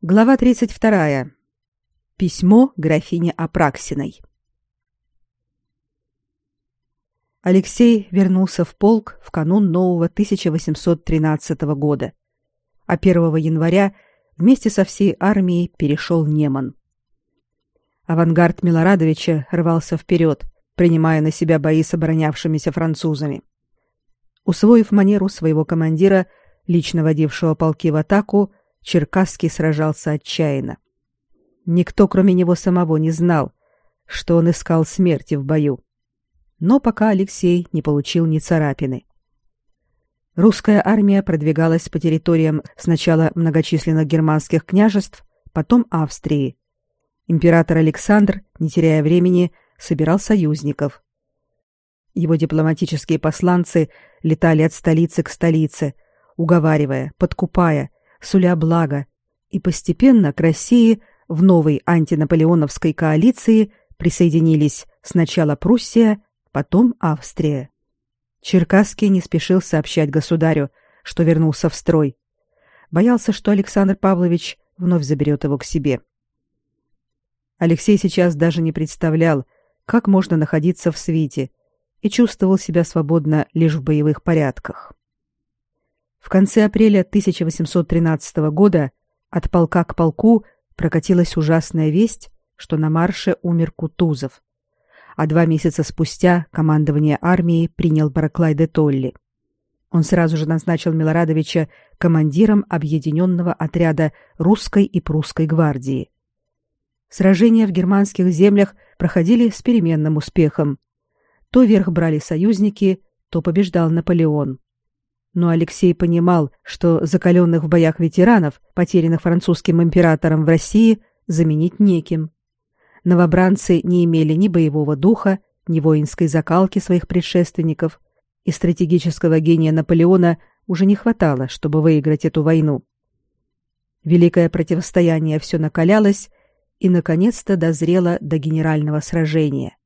Глава 32. Письмо графине Апраксиной. Алексей вернулся в полк в канун нового 1813 года, а 1 января вместе со всей армией перешел Неман. Авангард Милорадовича рвался вперед, принимая на себя бои с оборонявшимися французами. Усвоив манеру своего командира, лично водившего полки в атаку, Черкасский сражался отчаянно. Никто, кроме него самого, не знал, что он искал смерти в бою. Но пока Алексей не получил ни царапины. Русская армия продвигалась по территориям сначала многочисленных германских княжеств, потом Австрии. Император Александр, не теряя времени, собирал союзников. Его дипломатические посланцы летали от столицы к столице, уговаривая, подкупая, суля благо, и постепенно к России в новой антинаполеоновской коалиции присоединились сначала Пруссия, потом Австрия. Черкасский не спешил сообщать государю, что вернулся в строй. Боялся, что Александр Павлович вновь заберет его к себе. Алексей сейчас даже не представлял, как можно находиться в свите, и чувствовал себя свободно лишь в боевых порядках. В конце апреля 1813 года от полка к полку прокатилась ужасная весть, что на марше умер Кутузов. А два месяца спустя командование армии принял Бараклай де Толли. Он сразу же назначил Милорадовича командиром объединенного отряда русской и прусской гвардии. Сражения в германских землях проходили с переменным успехом. То верх брали союзники, то побеждал Наполеон но Алексей понимал, что закаленных в боях ветеранов, потерянных французским императором в России, заменить неким. Новобранцы не имели ни боевого духа, ни воинской закалки своих предшественников, и стратегического гения Наполеона уже не хватало, чтобы выиграть эту войну. Великое противостояние все накалялось и, наконец-то, дозрело до генерального сражения.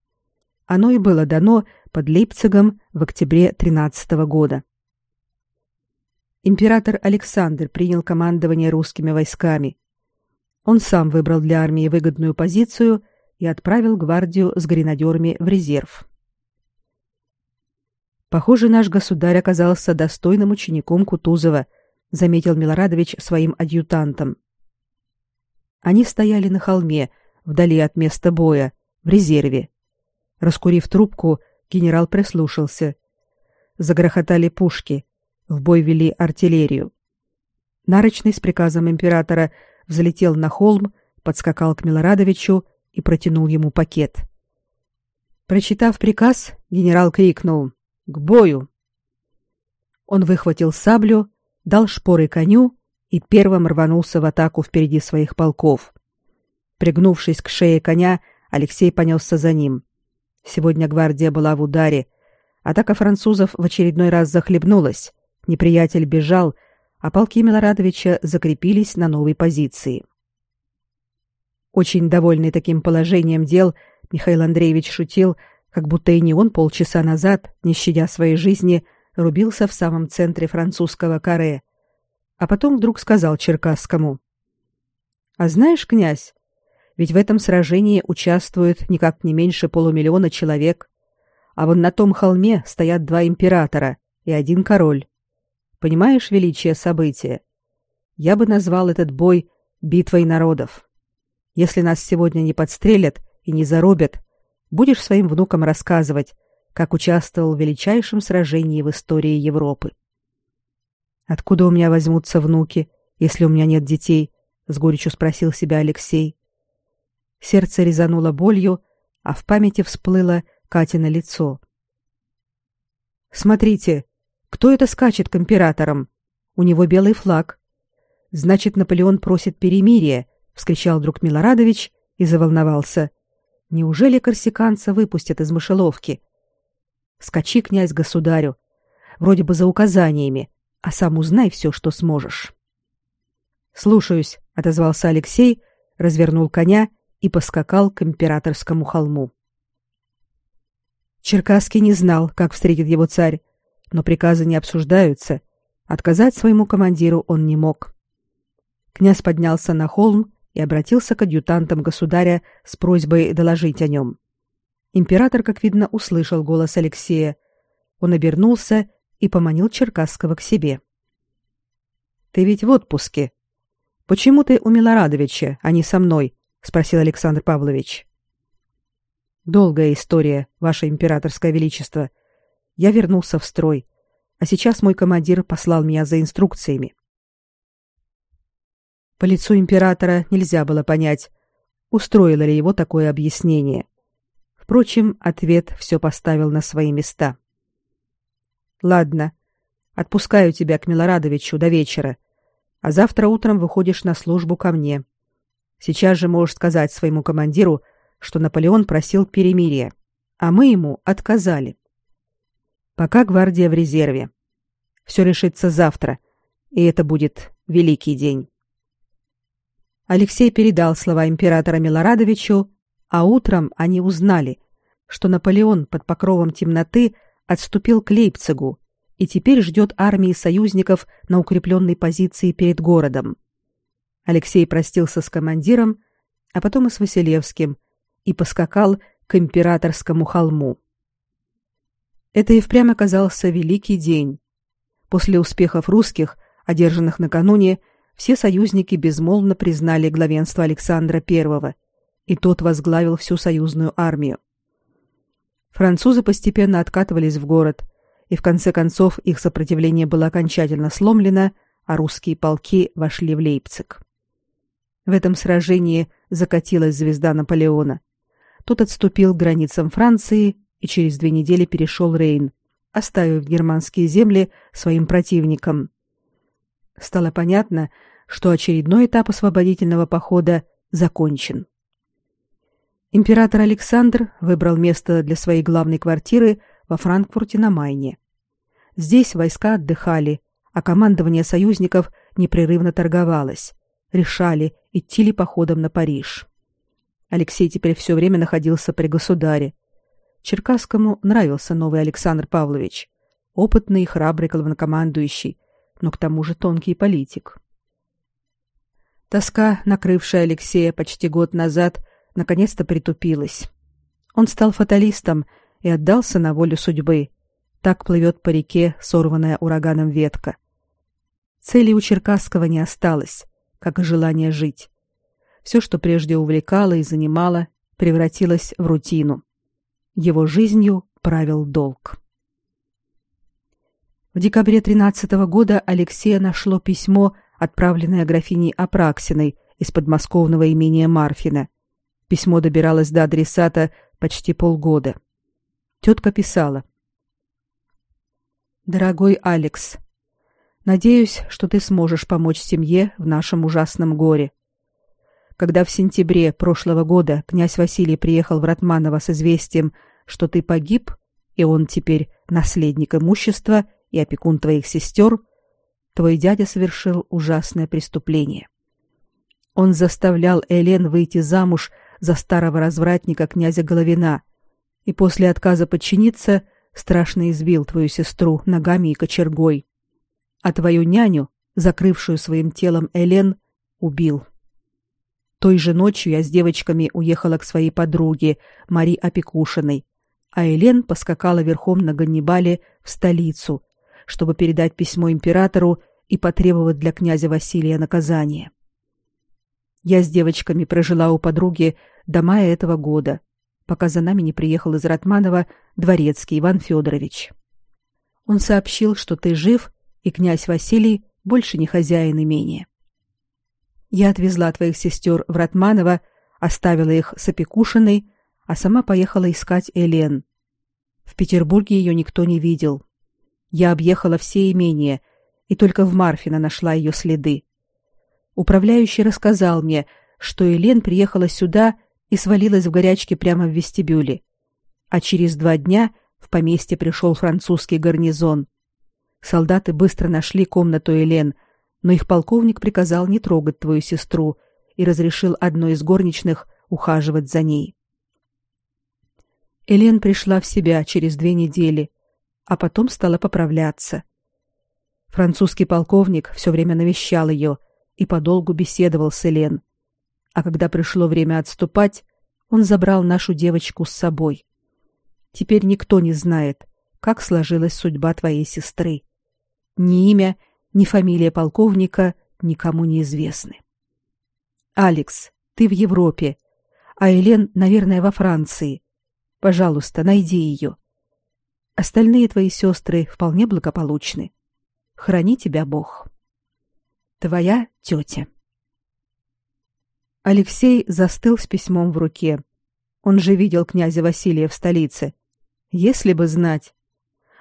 Оно и было дано под Лейпцигом в октябре 13 года император Александр принял командование русскими войсками. Он сам выбрал для армии выгодную позицию и отправил гвардию с гренадерами в резерв. Похоже, наш государь оказался достойным учеником Кутузова, заметил Милорадович своим адъютантам. Они стояли на холме, вдали от места боя, в резерве. Раскурив трубку, генерал прислушался. Загрохотали пушки, в бой вели артиллерию. Нарочный с приказом императора взлетел на холм, подскакал к Милорадовичу и протянул ему пакет. Прочитав приказ, генерал крикнул «К бою!». Он выхватил саблю, дал шпоры коню и первым рванулся в атаку впереди своих полков. Пригнувшись к шее коня, Алексей понесся за ним. Сегодня гвардия была в ударе. Атака французов в очередной раз захлебнулась. Неприятель бежал, а полки Милорадовича закрепились на новой позиции. Очень довольный таким положением дел, Михаил Андреевич шутил, как будто и не он полчаса назад, не щадя своей жизни, рубился в самом центре французского каре. А потом вдруг сказал Черкасскому: "А знаешь, князь, ведь в этом сражении участвует никак не меньше полумиллиона человек, а вон на том холме стоят два императора и один король. Понимаешь величие события? Я бы назвал этот бой битвой народов. Если нас сегодня не подстрелят и не зарубят, будешь своим внукам рассказывать, как участвовал в величайшем сражении в истории Европы. Откуда у меня возьмутся внуки, если у меня нет детей? с горечью спросил себя Алексей. Сердце резануло болью, а в памяти всплыло Катино лицо. Смотрите, кто это скачет к императорам? У него белый флаг. Значит, Наполеон просит перемирия, вскричал друг Милорадович и заволновался. Неужели корсиканца выпустят из мышеловки? Скачи, князь, государю, вроде бы за указаниями, а сам узнай все, что сможешь. Слушаюсь, отозвался Алексей, развернул коня и поскакал к императорскому холму. Черкасский не знал, как встретит его царь, но приказы не обсуждаются. Отказать своему командиру он не мог. Князь поднялся на холм и обратился к адъютантам государя с просьбой доложить о нем. Император, как видно, услышал голос Алексея. Он обернулся и поманил Черкасского к себе. Ты ведь в отпуске. Почему ты у Милорадовича, а не со мной? спросил Александр Павлович. Долгая история, ваше императорское величество. Я вернулся в строй, а сейчас мой командир послал меня за инструкциями. По лицу императора нельзя было понять, устроило ли его такое объяснение. Впрочем, ответ все поставил на свои места. Ладно, отпускаю тебя к Милорадовичу до вечера, а завтра утром выходишь на службу ко мне. Сейчас же можешь сказать своему командиру, что Наполеон просил перемирия, а мы ему отказали. Пока гвардия в резерве. Все решится завтра, и это будет великий день. Алексей передал слова императора Милорадовичу, а утром они узнали, что Наполеон под покровом темноты отступил к Лейпцигу и теперь ждет армии союзников на укрепленной позиции перед городом. Алексей простился с командиром, а потом и с Василевским, и поскакал к императорскому холму. Это и впрямь оказался великий день. После успехов русских, одержанных накануне, все союзники безмолвно признали главенство Александра I, и тот возглавил всю союзную армию. Французы постепенно откатывались в город, и в конце концов их сопротивление было окончательно сломлено, а русские полки вошли в Лейпциг. В этом сражении закатилась звезда Наполеона. Тот отступил к границам Франции и через две недели перешел Рейн, оставив германские земли своим противникам. Стало понятно, что очередной этап освободительного похода закончен. Император Александр выбрал место для своей главной квартиры во Франкфурте на Майне. Здесь войска отдыхали, а командование союзников непрерывно торговалось, решали, идти ли походом на Париж. Алексей теперь все время находился при государе. Черкасскому нравился новый Александр Павлович, опытный и храбрый главнокомандующий, но к тому же тонкий политик. Тоска, накрывшая Алексея почти год назад, наконец-то притупилась. Он стал фаталистом и отдался на волю судьбы. Так плывет по реке сорванная ураганом ветка. Цели у Черкасского не осталось, как и желание жить. Все, что прежде увлекало и занимало, превратилось в рутину. Его жизнью правил долг. В декабре 13 года Алексея нашло письмо отправленное графиней Апраксиной из подмосковного имения Марфина. Письмо добиралось до адресата почти полгода. Тетка писала. «Дорогой Алекс, надеюсь, что ты сможешь помочь семье в нашем ужасном горе. Когда в сентябре прошлого года князь Василий приехал в Ратманово с известием, что ты погиб, и он теперь наследник имущества и опекун твоих сестер, твой дядя совершил ужасное преступление. Он заставлял Элен выйти замуж за старого развратника князя Головина и после отказа подчиниться страшно избил твою сестру ногами и кочергой, а твою няню, закрывшую своим телом Элен, убил. Той же ночью я с девочками уехала к своей подруге, Мари Опекушиной, а Элен поскакала верхом на Ганнибале в столицу, чтобы передать письмо императору и потребовать для князя Василия наказания. Я с девочками прожила у подруги до мая этого года, пока за нами не приехал из Ратманова дворецкий Иван Федорович. Он сообщил, что ты жив, и князь Василий больше не хозяин имения. Я отвезла твоих сестер в Ратманово, оставила их с опекушиной, а сама поехала искать Элен. В Петербурге ее никто не видел. Я объехала все имения и только в Марфино нашла ее следы. Управляющий рассказал мне, что Элен приехала сюда и свалилась в горячке прямо в вестибюле. А через два дня в поместье пришел французский гарнизон. Солдаты быстро нашли комнату Элен, но их полковник приказал не трогать твою сестру и разрешил одной из горничных ухаживать за ней. Элен пришла в себя через две недели, а потом стала поправляться. Французский полковник все время навещал ее и подолгу беседовал с Элен. А когда пришло время отступать, он забрал нашу девочку с собой. Теперь никто не знает, как сложилась судьба твоей сестры. Ни имя, ни фамилия полковника никому не известны. Алекс, ты в Европе, а Элен, наверное, во Франции. Пожалуйста, найди ее. Остальные твои сестры вполне благополучны. Храни тебя Бог. Твоя тетя. Алексей застыл с письмом в руке. Он же видел князя Василия в столице. Если бы знать.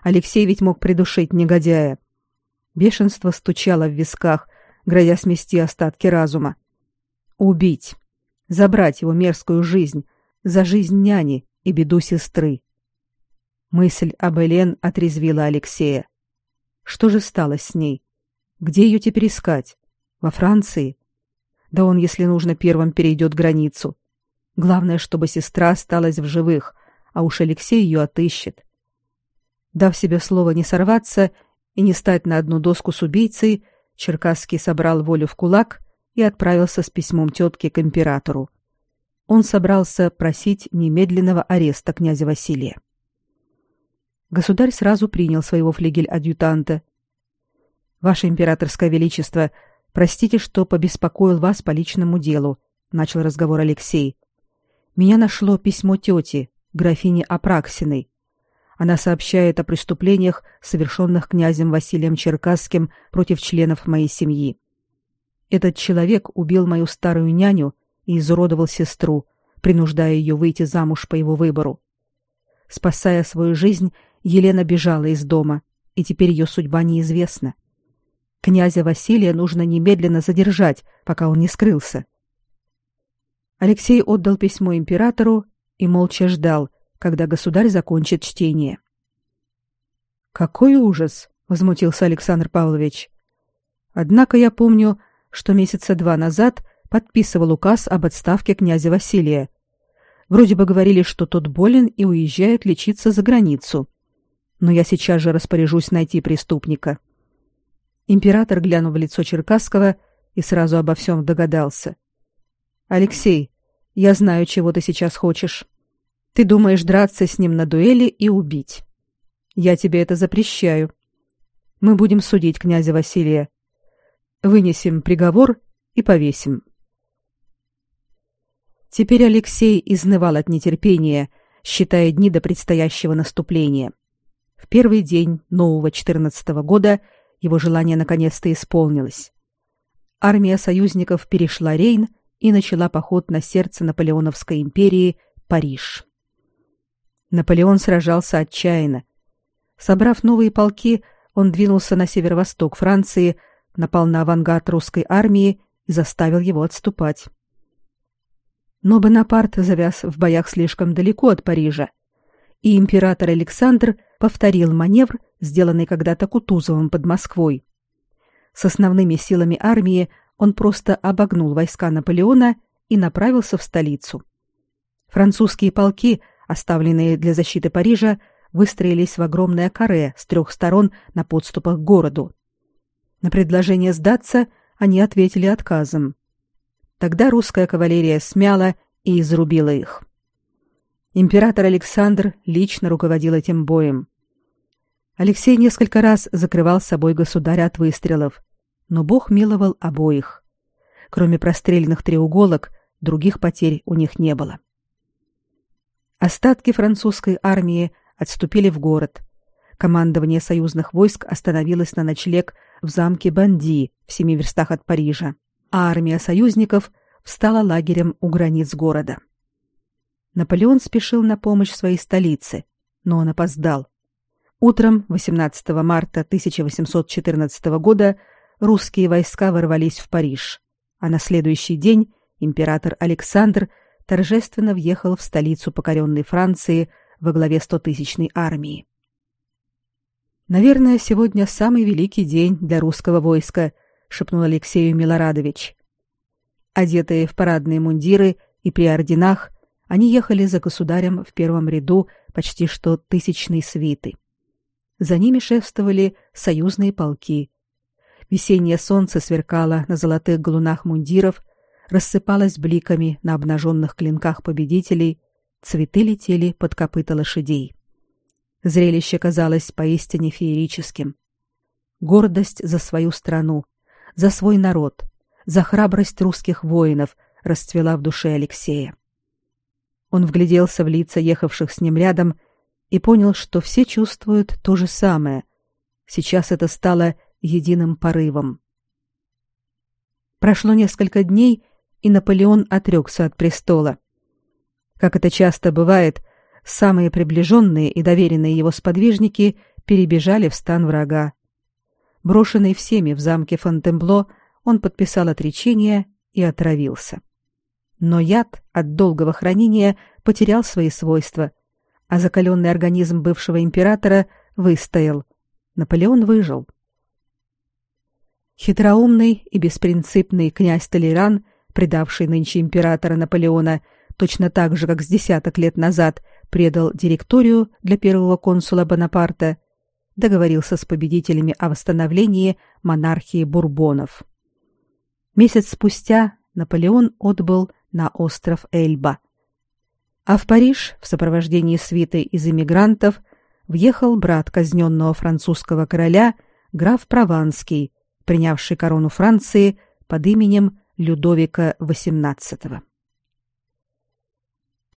Алексей ведь мог придушить негодяя. Бешенство стучало в висках, грозя смести остатки разума. Убить. Забрать его мерзкую жизнь за жизнь няни и беду сестры. Мысль об Элен отрезвила Алексея. Что же стало с ней? Где ее теперь искать? Во Франции? Да он, если нужно, первым перейдет границу. Главное, чтобы сестра осталась в живых, а уж Алексей ее отыщет. Дав себе слово не сорваться и не стать на одну доску с убийцей, Черкасский собрал волю в кулак и отправился с письмом тетке к императору. Он собрался просить немедленного ареста князя Василия. Государь сразу принял своего флигель-адъютанта. Ваше императорское величество, простите, что побеспокоил вас по личному делу, начал разговор Алексей. Меня нашло письмо тети, графини Апраксиной. Она сообщает о преступлениях, совершенных князем Василием Черкасским против членов моей семьи. Этот человек убил мою старую няню и изуродовал сестру, принуждая ее выйти замуж по его выбору. Спасая свою жизнь, Елена бежала из дома, и теперь ее судьба неизвестна. Князя Василия нужно немедленно задержать, пока он не скрылся. Алексей отдал письмо императору и молча ждал, когда государь закончит чтение. Какой ужас, возмутился Александр Павлович. Однако я помню, что месяца два назад подписывал указ об отставке князя Василия. Вроде бы говорили, что тот болен и уезжает лечиться за границу но я сейчас же распоряжусь найти преступника. Император глянул в лицо Черкасского и сразу обо всем догадался. Алексей, я знаю, чего ты сейчас хочешь. Ты думаешь драться с ним на дуэли и убить. Я тебе это запрещаю. Мы будем судить князя Василия. Вынесем приговор и повесим. Теперь Алексей изнывал от нетерпения, считая дни до предстоящего наступления. В первый день нового 14 -го года его желание наконец-то исполнилось. Армия союзников перешла Рейн и начала поход на сердце наполеоновской империи Париж. Наполеон сражался отчаянно. Собрав новые полки, он двинулся на северо-восток Франции, напал на авангард русской армии и заставил его отступать. Но Бонапарт завяз в боях слишком далеко от Парижа, и император Александр повторил маневр, сделанный когда-то Кутузовым под Москвой. С основными силами армии он просто обогнул войска Наполеона и направился в столицу. Французские полки, оставленные для защиты Парижа, выстроились в огромное каре с трех сторон на подступах к городу. На предложение сдаться они ответили отказом. Тогда русская кавалерия смяла и изрубила их. Император Александр лично руководил этим боем. Алексей несколько раз закрывал собой государя от выстрелов, но Бог миловал обоих. Кроме простреленных треуголок, других потерь у них не было. Остатки французской армии отступили в город. Командование союзных войск остановилось на ночлег в замке Банди в семи верстах от Парижа, а армия союзников встала лагерем у границ города. Наполеон спешил на помощь своей столице, но он опоздал. Утром 18 марта 1814 года русские войска ворвались в Париж, а на следующий день император Александр торжественно въехал в столицу покоренной Франции во главе стотысячной армии. Наверное, сегодня самый великий день для русского войска, шепнул Алексею Милорадович. Одетые в парадные мундиры и при орденах, они ехали за государем в первом ряду почти что тысячной свиты. За ними шествовали союзные полки. Весеннее солнце сверкало на золотых галунах мундиров, рассыпалось бликами на обнаженных клинках победителей, цветы летели под копыта лошадей. Зрелище казалось поистине феерическим. Гордость за свою страну, за свой народ, за храбрость русских воинов расцвела в душе Алексея. Он вгляделся в лица ехавших с ним рядом и понял, что все чувствуют то же самое. Сейчас это стало единым порывом. Прошло несколько дней, и Наполеон отрекся от престола. Как это часто бывает, самые приближенные и доверенные его сподвижники перебежали в стан врага. Брошенный всеми в замке Фонтенбло, он подписал отречение и отравился. Но яд от долгого хранения потерял свои свойства, а закаленный организм бывшего императора выстоял. Наполеон выжил. Хитроумный и беспринципный князь Толеран, предавший нынче императора Наполеона, точно так же, как с десяток лет назад предал директорию для первого консула Бонапарта, договорился с победителями о восстановлении монархии Бурбонов. Месяц спустя Наполеон отбыл на остров Эльба. А в Париж в сопровождении свиты из эмигрантов въехал брат казненного французского короля граф Прованский, принявший корону Франции под именем Людовика XVIII.